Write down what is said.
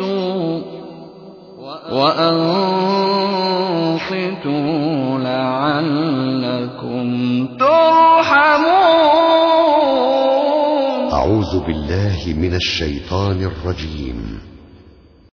وأنصتوا وأنصتوا لعلكم ترحمون. أعوذ بالله من الشيطان الرجيم.